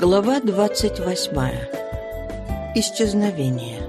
Глава 28. Исчезновение.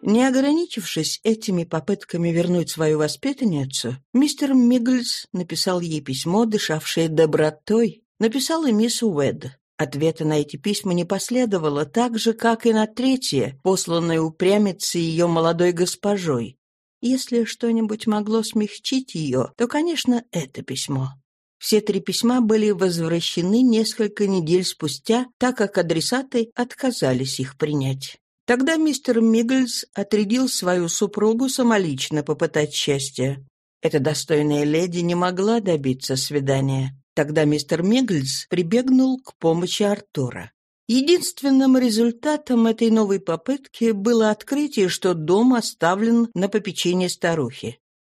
Не ограничившись этими попытками вернуть свою воспитанницу, мистер Мигглс написал ей письмо, дышавшее добротой, написал и мисс Уэд. Ответа на эти письма не последовало, так же, как и на третье, посланное упрямицей ее молодой госпожой. Если что-нибудь могло смягчить ее, то, конечно, это письмо. Все три письма были возвращены несколько недель спустя, так как адресаты отказались их принять. Тогда мистер Мигглс отрядил свою супругу самолично попытать счастье. Эта достойная леди не могла добиться свидания. Тогда мистер Мигглс прибегнул к помощи Артура. Единственным результатом этой новой попытки было открытие, что дом оставлен на попечение старухи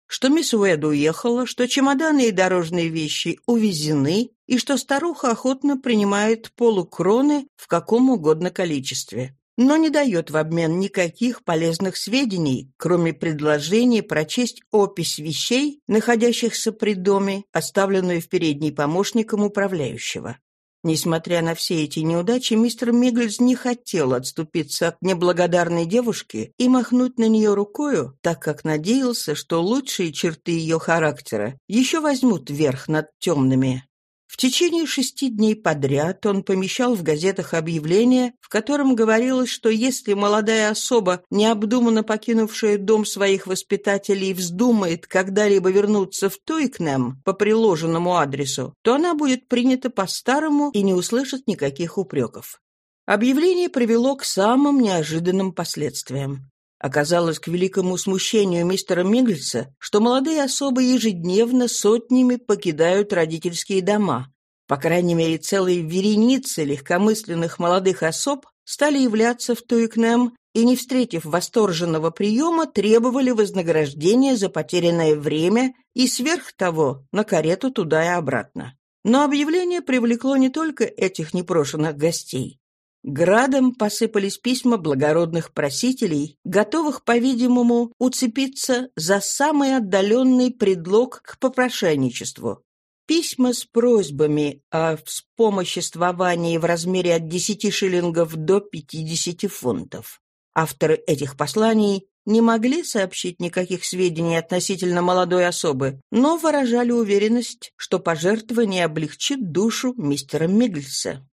что мисс Уэд уехала, что чемоданы и дорожные вещи увезены, и что старуха охотно принимает полукроны в каком угодно количестве, но не дает в обмен никаких полезных сведений, кроме предложения прочесть опись вещей, находящихся при доме, оставленную в передней помощником управляющего. Несмотря на все эти неудачи, мистер Мигглс не хотел отступиться от неблагодарной девушки и махнуть на нее рукою, так как надеялся, что лучшие черты ее характера еще возьмут верх над темными. В течение шести дней подряд он помещал в газетах объявление, в котором говорилось, что если молодая особа, необдуманно покинувшая дом своих воспитателей, вздумает когда-либо вернуться в Туикнем по приложенному адресу, то она будет принята по-старому и не услышит никаких упреков. Объявление привело к самым неожиданным последствиям. Оказалось к великому смущению мистера Мигельса, что молодые особы ежедневно сотнями покидают родительские дома. По крайней мере, целые вереницы легкомысленных молодых особ стали являться в Туикнем и, не встретив восторженного приема, требовали вознаграждения за потерянное время и, сверх того, на карету туда и обратно. Но объявление привлекло не только этих непрошенных гостей. Градом посыпались письма благородных просителей, готовых, по-видимому, уцепиться за самый отдаленный предлог к попрошайничеству. Письма с просьбами о вспомоществовании в размере от 10 шиллингов до 50 фунтов. Авторы этих посланий не могли сообщить никаких сведений относительно молодой особы, но выражали уверенность, что пожертвование облегчит душу мистера Мигельса.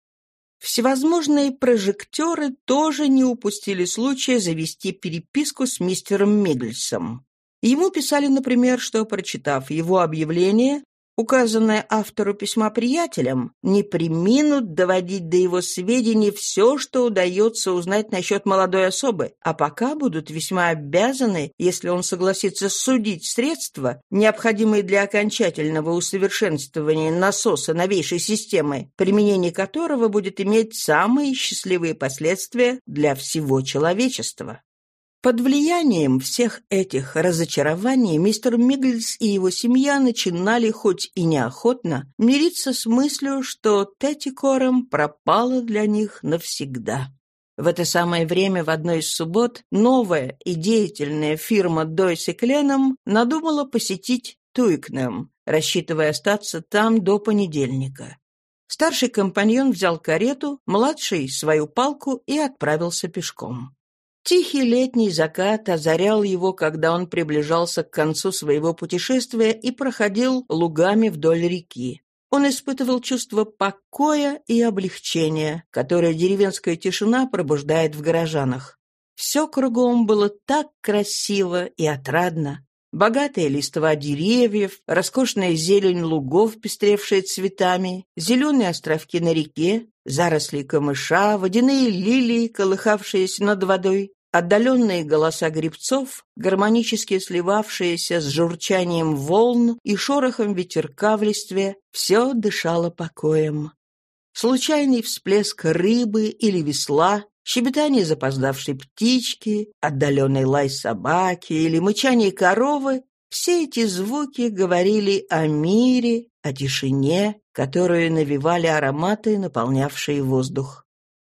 Всевозможные прожекторы тоже не упустили случая завести переписку с мистером Мигельсом. Ему писали, например, что, прочитав его объявление, указанное автору письма приятелям, не приминут доводить до его сведений все, что удается узнать насчет молодой особы, а пока будут весьма обязаны, если он согласится судить средства, необходимые для окончательного усовершенствования насоса новейшей системы, применение которого будет иметь самые счастливые последствия для всего человечества. Под влиянием всех этих разочарований мистер Мигглс и его семья начинали, хоть и неохотно, мириться с мыслью, что Тетикором пропала для них навсегда. В это самое время в одной из суббот новая и деятельная фирма Дойс и Кленом надумала посетить Туикнем, рассчитывая остаться там до понедельника. Старший компаньон взял карету, младший — свою палку и отправился пешком. Тихий летний закат озарял его, когда он приближался к концу своего путешествия и проходил лугами вдоль реки. Он испытывал чувство покоя и облегчения, которое деревенская тишина пробуждает в горожанах. Все кругом было так красиво и отрадно. Богатая листва деревьев, роскошная зелень лугов, пестревшая цветами, зеленые островки на реке, заросли камыша, водяные лилии, колыхавшиеся над водой, Отдаленные голоса грибцов, гармонически сливавшиеся с журчанием волн и шорохом ветерка в листве, все дышало покоем. Случайный всплеск рыбы или весла, щебетание запоздавшей птички, отдаленный лай собаки или мычание коровы — все эти звуки говорили о мире, о тишине, которую навевали ароматы, наполнявшие воздух.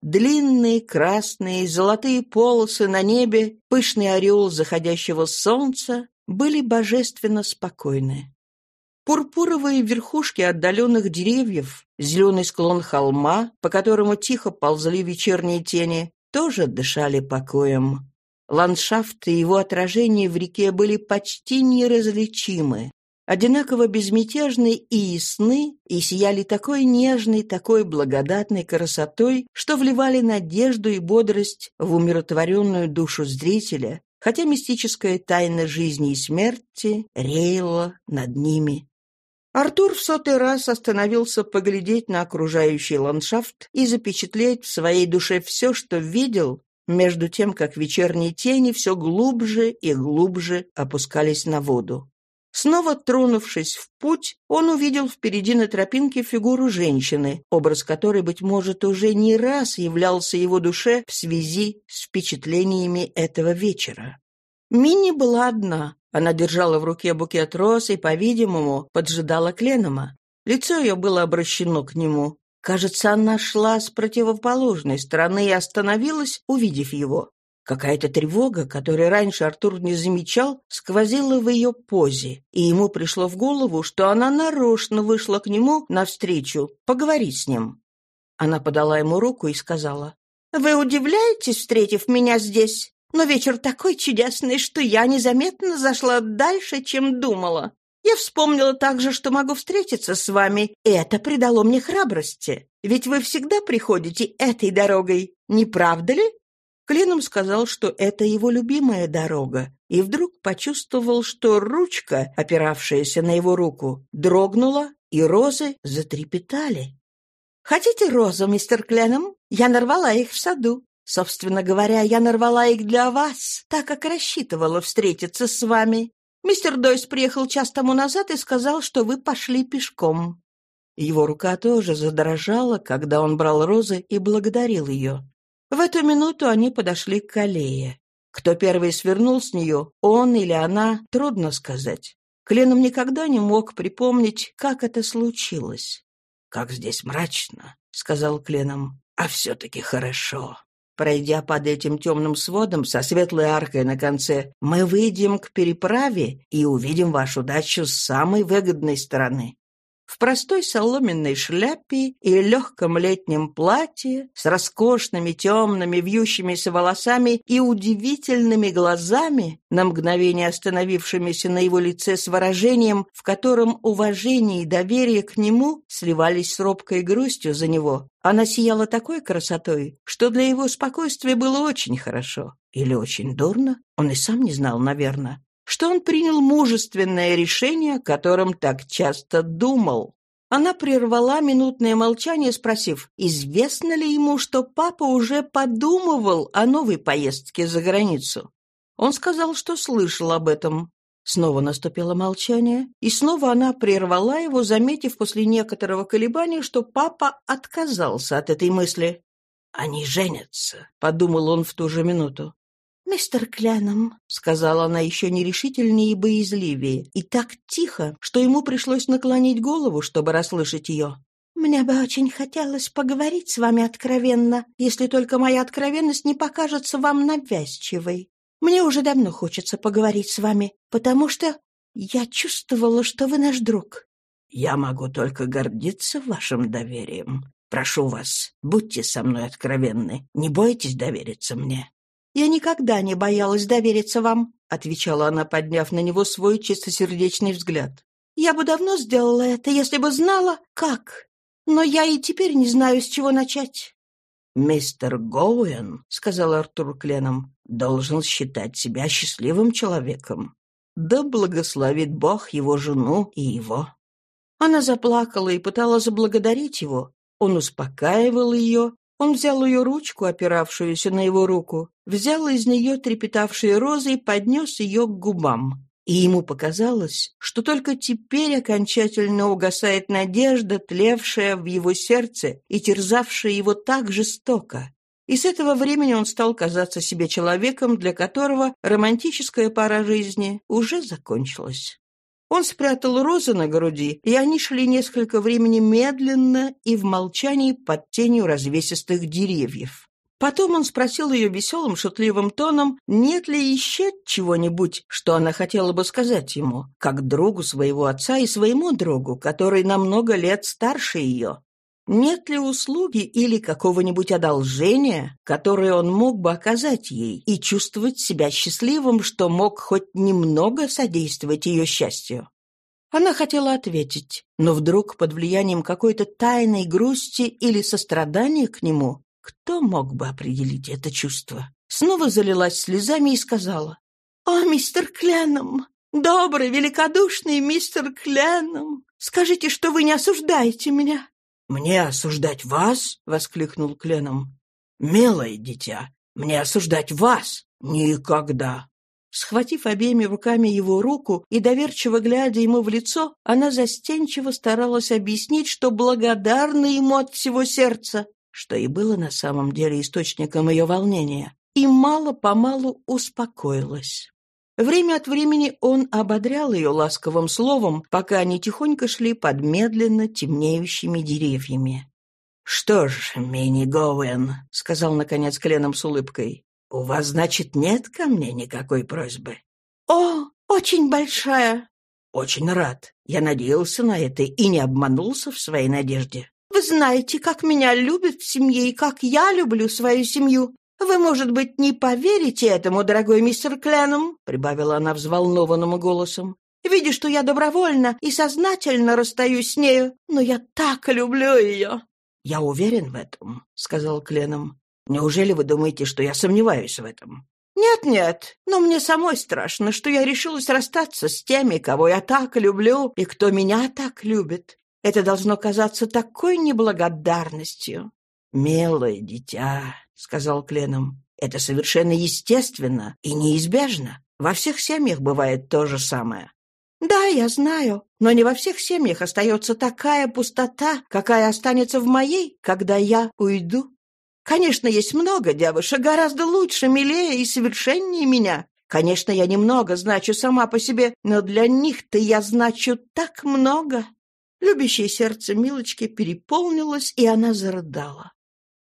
Длинные красные и золотые полосы на небе, пышный ореол заходящего солнца были божественно спокойны. Пурпуровые верхушки отдаленных деревьев, зеленый склон холма, по которому тихо ползли вечерние тени, тоже дышали покоем. Ландшафт и его отражение в реке были почти неразличимы одинаково безмятежны и ясны, и сияли такой нежной, такой благодатной красотой, что вливали надежду и бодрость в умиротворенную душу зрителя, хотя мистическая тайна жизни и смерти реяла над ними. Артур в сотый раз остановился поглядеть на окружающий ландшафт и запечатлеть в своей душе все, что видел, между тем, как вечерние тени все глубже и глубже опускались на воду. Снова тронувшись в путь, он увидел впереди на тропинке фигуру женщины, образ которой, быть может, уже не раз являлся его душе в связи с впечатлениями этого вечера. Мини была одна. Она держала в руке букет роз и, по-видимому, поджидала Кленома. Лицо ее было обращено к нему. Кажется, она шла с противоположной стороны и остановилась, увидев его. Какая-то тревога, которую раньше Артур не замечал, сквозила в ее позе, и ему пришло в голову, что она нарочно вышла к нему навстречу, поговорить с ним. Она подала ему руку и сказала, «Вы удивляетесь, встретив меня здесь? Но вечер такой чудесный, что я незаметно зашла дальше, чем думала. Я вспомнила также, что могу встретиться с вами, и это придало мне храбрости. Ведь вы всегда приходите этой дорогой, не правда ли?» Клином сказал, что это его любимая дорога, и вдруг почувствовал, что ручка, опиравшаяся на его руку, дрогнула, и розы затрепетали. «Хотите розу, мистер Кленом? Я нарвала их в саду. Собственно говоря, я нарвала их для вас, так как рассчитывала встретиться с вами. Мистер Дойс приехал час тому назад и сказал, что вы пошли пешком». Его рука тоже задрожала, когда он брал розы и благодарил ее. В эту минуту они подошли к аллее. Кто первый свернул с нее, он или она, трудно сказать. Кленом никогда не мог припомнить, как это случилось. «Как здесь мрачно», — сказал Кленом, — «а все-таки хорошо». Пройдя под этим темным сводом со светлой аркой на конце, мы выйдем к переправе и увидим вашу дачу с самой выгодной стороны в простой соломенной шляпе и легком летнем платье, с роскошными темными вьющимися волосами и удивительными глазами, на мгновение остановившимися на его лице с выражением, в котором уважение и доверие к нему сливались с робкой грустью за него. Она сияла такой красотой, что для его спокойствия было очень хорошо. Или очень дурно, он и сам не знал, наверное что он принял мужественное решение, о котором так часто думал. Она прервала минутное молчание, спросив, известно ли ему, что папа уже подумывал о новой поездке за границу. Он сказал, что слышал об этом. Снова наступило молчание, и снова она прервала его, заметив после некоторого колебания, что папа отказался от этой мысли. «Они женятся», — подумал он в ту же минуту. «Мистер Кляном», — сказала она еще нерешительнее и боязливее, и так тихо, что ему пришлось наклонить голову, чтобы расслышать ее. «Мне бы очень хотелось поговорить с вами откровенно, если только моя откровенность не покажется вам навязчивой. Мне уже давно хочется поговорить с вами, потому что я чувствовала, что вы наш друг». «Я могу только гордиться вашим доверием. Прошу вас, будьте со мной откровенны, не бойтесь довериться мне». «Я никогда не боялась довериться вам», — отвечала она, подняв на него свой чистосердечный взгляд. «Я бы давно сделала это, если бы знала, как. Но я и теперь не знаю, с чего начать». «Мистер Гоуэн», — сказал Артур Кленом, — «должен считать себя счастливым человеком. Да благословит Бог его жену и его». Она заплакала и пыталась благодарить его. Он успокаивал ее, он взял ее ручку, опиравшуюся на его руку, взял из нее трепетавшие розы и поднес ее к губам. И ему показалось, что только теперь окончательно угасает надежда, тлевшая в его сердце и терзавшая его так жестоко. И с этого времени он стал казаться себе человеком, для которого романтическая пора жизни уже закончилась. Он спрятал розы на груди, и они шли несколько времени медленно и в молчании под тенью развесистых деревьев. Потом он спросил ее веселым, шутливым тоном, нет ли еще чего-нибудь, что она хотела бы сказать ему, как другу своего отца и своему другу, который на много лет старше ее. Нет ли услуги или какого-нибудь одолжения, которое он мог бы оказать ей, и чувствовать себя счастливым, что мог хоть немного содействовать ее счастью? Она хотела ответить, но вдруг под влиянием какой-то тайной грусти или сострадания к нему кто мог бы определить это чувство? Снова залилась слезами и сказала. «О, мистер Кленом! Добрый, великодушный мистер Кленом! Скажите, что вы не осуждаете меня!» «Мне осуждать вас?» — воскликнул Кленом. «Милое дитя, мне осуждать вас? Никогда!» Схватив обеими руками его руку и доверчиво глядя ему в лицо, она застенчиво старалась объяснить, что благодарна ему от всего сердца что и было на самом деле источником ее волнения, и мало-помалу успокоилась. Время от времени он ободрял ее ласковым словом, пока они тихонько шли под медленно темнеющими деревьями. «Что ж, Мини Гоуэн», — сказал наконец Кленом с улыбкой, — «у вас, значит, нет ко мне никакой просьбы?» «О, очень большая!» «Очень рад. Я надеялся на это и не обманулся в своей надежде. Вы знаете, как меня любят в семье и как я люблю свою семью. Вы, может быть, не поверите этому, дорогой мистер Кленом, прибавила она взволнованным голосом. Видя, что я добровольно и сознательно расстаюсь с нею, но я так люблю ее. «Я уверен в этом», — сказал Кленом. «Неужели вы думаете, что я сомневаюсь в этом?» «Нет-нет, но мне самой страшно, что я решилась расстаться с теми, кого я так люблю и кто меня так любит. Это должно казаться такой неблагодарностью. «Милое дитя», — сказал Кленом, — «это совершенно естественно и неизбежно. Во всех семьях бывает то же самое». «Да, я знаю, но не во всех семьях остается такая пустота, какая останется в моей, когда я уйду. Конечно, есть много девушек, гораздо лучше, милее и совершеннее меня. Конечно, я немного значу сама по себе, но для них-то я значу так много. Любящее сердце Милочки переполнилось, и она зарыдала.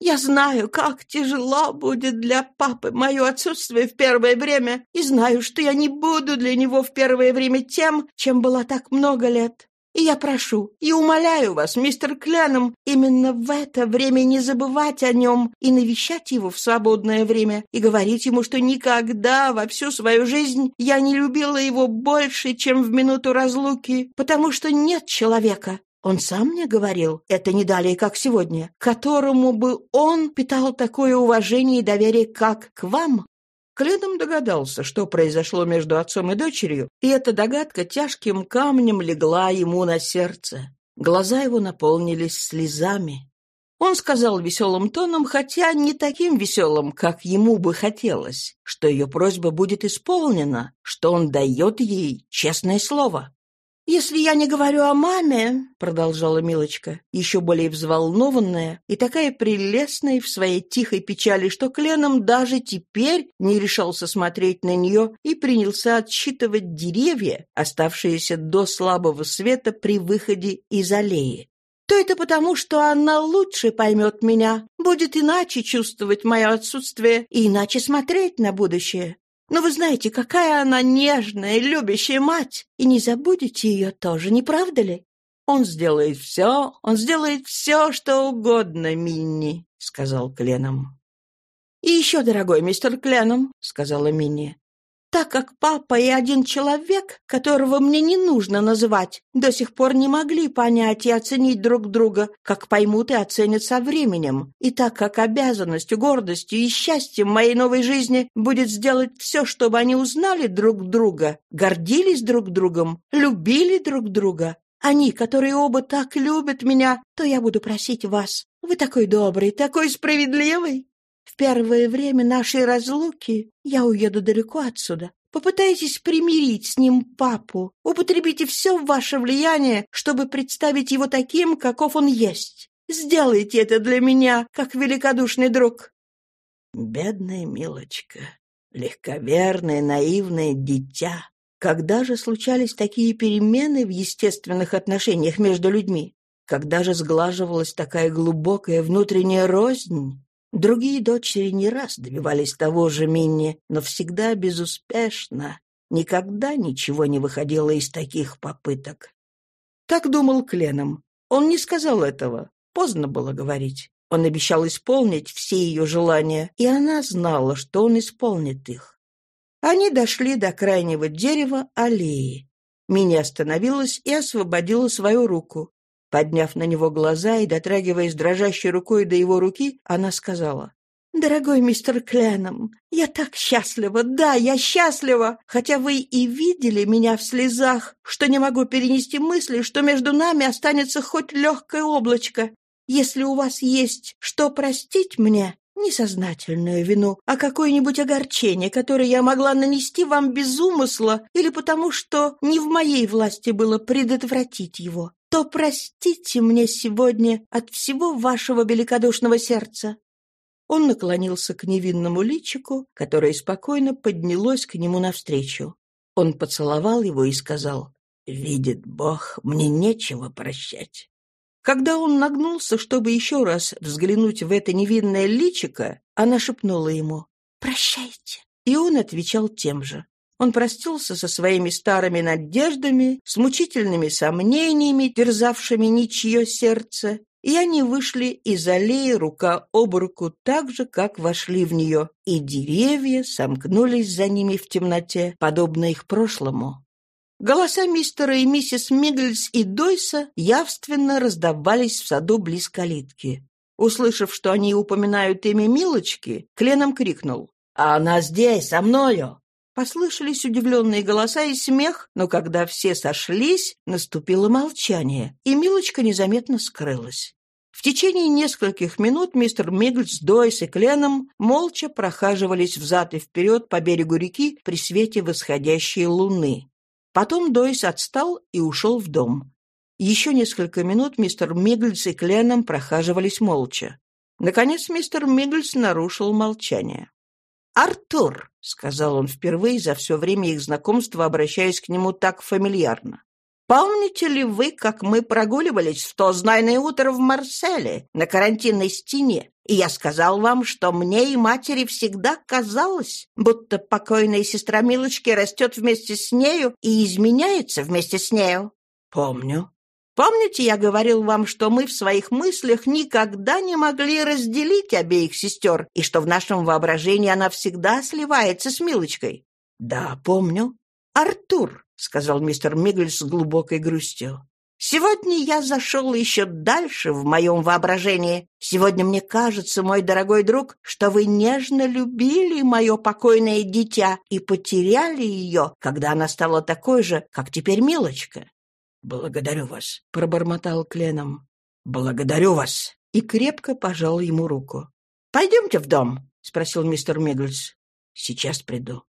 «Я знаю, как тяжело будет для папы мое отсутствие в первое время, и знаю, что я не буду для него в первое время тем, чем была так много лет. И я прошу и умоляю вас, мистер Кляном, именно в это время не забывать о нем и навещать его в свободное время и говорить ему, что никогда во всю свою жизнь я не любила его больше, чем в минуту разлуки, потому что нет человека, он сам мне говорил, это не далее, как сегодня, которому бы он питал такое уважение и доверие, как к вам. Кледом догадался, что произошло между отцом и дочерью, и эта догадка тяжким камнем легла ему на сердце. Глаза его наполнились слезами. Он сказал веселым тоном, хотя не таким веселым, как ему бы хотелось, что ее просьба будет исполнена, что он дает ей честное слово. «Если я не говорю о маме», — продолжала Милочка, еще более взволнованная и такая прелестная в своей тихой печали, что Кленом даже теперь не решался смотреть на нее и принялся отсчитывать деревья, оставшиеся до слабого света при выходе из аллеи то это потому, что она лучше поймет меня, будет иначе чувствовать мое отсутствие и иначе смотреть на будущее. Но вы знаете, какая она нежная, любящая мать, и не забудете ее тоже, не правда ли? Он сделает все, он сделает все, что угодно, Минни, — сказал Кленом. «И еще, дорогой мистер Кленом», — сказала Минни, так как папа и один человек, которого мне не нужно называть, до сих пор не могли понять и оценить друг друга, как поймут и оценят со временем, и так как обязанностью, гордостью и счастьем моей новой жизни будет сделать все, чтобы они узнали друг друга, гордились друг другом, любили друг друга, они, которые оба так любят меня, то я буду просить вас. Вы такой добрый, такой справедливый. В первое время нашей разлуки я уеду далеко отсюда. Попытайтесь примирить с ним папу. Употребите все ваше влияние, чтобы представить его таким, каков он есть. Сделайте это для меня, как великодушный друг». Бедная милочка, легковерное, наивное дитя. Когда же случались такие перемены в естественных отношениях между людьми? Когда же сглаживалась такая глубокая внутренняя рознь? Другие дочери не раз добивались того же Минни, но всегда безуспешно. Никогда ничего не выходило из таких попыток. Так думал Кленом. Он не сказал этого. Поздно было говорить. Он обещал исполнить все ее желания, и она знала, что он исполнит их. Они дошли до крайнего дерева аллеи. Мини остановилась и освободила свою руку. Подняв на него глаза и дотрагиваясь дрожащей рукой до его руки, она сказала, «Дорогой мистер Кленом, я так счастлива, да, я счастлива, хотя вы и видели меня в слезах, что не могу перенести мысли, что между нами останется хоть легкое облачко. Если у вас есть что простить мне, не сознательную вину, а какое-нибудь огорчение, которое я могла нанести вам без умысла или потому, что не в моей власти было предотвратить его, то простите мне сегодня от всего вашего великодушного сердца». Он наклонился к невинному личику, которое спокойно поднялось к нему навстречу. Он поцеловал его и сказал, «Видит Бог, мне нечего прощать. Когда он нагнулся, чтобы еще раз взглянуть в это невинное личико, она шепнула ему «Прощайте». И он отвечал тем же. Он простился со своими старыми надеждами, с мучительными сомнениями, терзавшими ничье сердце, и они вышли из аллеи рука об руку так же, как вошли в нее, и деревья сомкнулись за ними в темноте, подобно их прошлому. Голоса мистера и миссис Миггельс и Дойса явственно раздавались в саду близ калитки. Услышав, что они упоминают имя Милочки, Кленом крикнул. «А она здесь, со мною!» Послышались удивленные голоса и смех, но когда все сошлись, наступило молчание, и Милочка незаметно скрылась. В течение нескольких минут мистер Миггельс, Дойс и Кленом молча прохаживались взад и вперед по берегу реки при свете восходящей луны. Потом Дойс отстал и ушел в дом. Еще несколько минут мистер Миггельс и Кленом прохаживались молча. Наконец мистер Миггельс нарушил молчание. «Артур», — сказал он впервые за все время их знакомства, обращаясь к нему так фамильярно, «помните ли вы, как мы прогуливались в то знайное утро в Марселе на карантинной стене, и я сказал вам, что мне и матери всегда казалось, будто покойная сестра Милочки растет вместе с нею и изменяется вместе с нею. Помню. Помните, я говорил вам, что мы в своих мыслях никогда не могли разделить обеих сестер, и что в нашем воображении она всегда сливается с Милочкой? Да, помню. Артур, — сказал мистер Мигль с глубокой грустью. Сегодня я зашел еще дальше в моем воображении. Сегодня мне кажется, мой дорогой друг, что вы нежно любили мое покойное дитя и потеряли ее, когда она стала такой же, как теперь Милочка. «Благодарю вас», — пробормотал Кленом. «Благодарю вас», и крепко пожал ему руку. «Пойдемте в дом», — спросил мистер Мигглс. «Сейчас приду».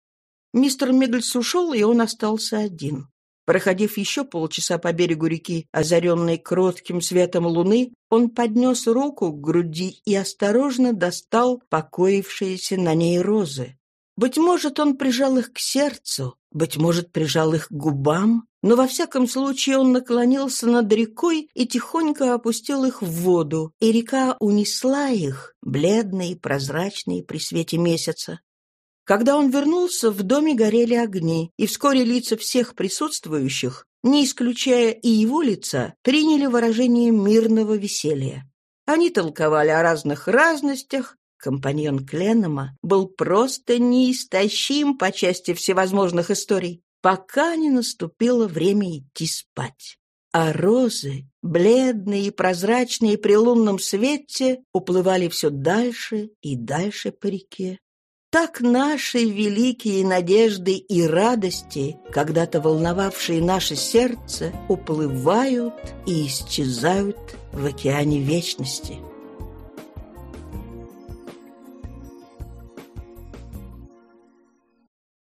Мистер Мигглс ушел, и он остался один. Проходив еще полчаса по берегу реки, озаренной кротким светом луны, он поднес руку к груди и осторожно достал покоившиеся на ней розы. Быть может, он прижал их к сердцу, быть может, прижал их к губам, но во всяком случае он наклонился над рекой и тихонько опустил их в воду, и река унесла их, бледные прозрачные при свете месяца. Когда он вернулся, в доме горели огни, и вскоре лица всех присутствующих, не исключая и его лица, приняли выражение мирного веселья. Они толковали о разных разностях, компаньон Кленома был просто неистощим по части всевозможных историй, пока не наступило время идти спать. А розы, бледные и прозрачные при лунном свете, уплывали все дальше и дальше по реке. Так наши великие надежды и радости, когда-то волновавшие наше сердце, уплывают и исчезают в океане вечности.